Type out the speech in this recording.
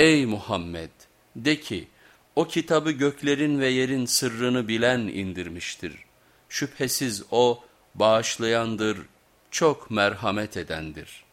Ey Muhammed de ki o kitabı göklerin ve yerin sırrını bilen indirmiştir. Şüphesiz o bağışlayandır, çok merhamet edendir.''